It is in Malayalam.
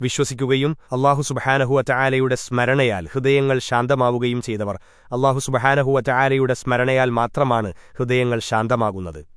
വിശ്വസിക്കുകയും അള്ളാഹു സുബഹാനഹുവ സ്മരണയാൽ ഹൃദയങ്ങൾ ശാന്തമാവുകയും ചെയ്തവർ. അള്ളാഹു സുബഹാനഹുവ സ്മരണയാൽ മാത്രമാണ് ഹൃദയങ്ങൾ ശാന്തമാകുന്നത്.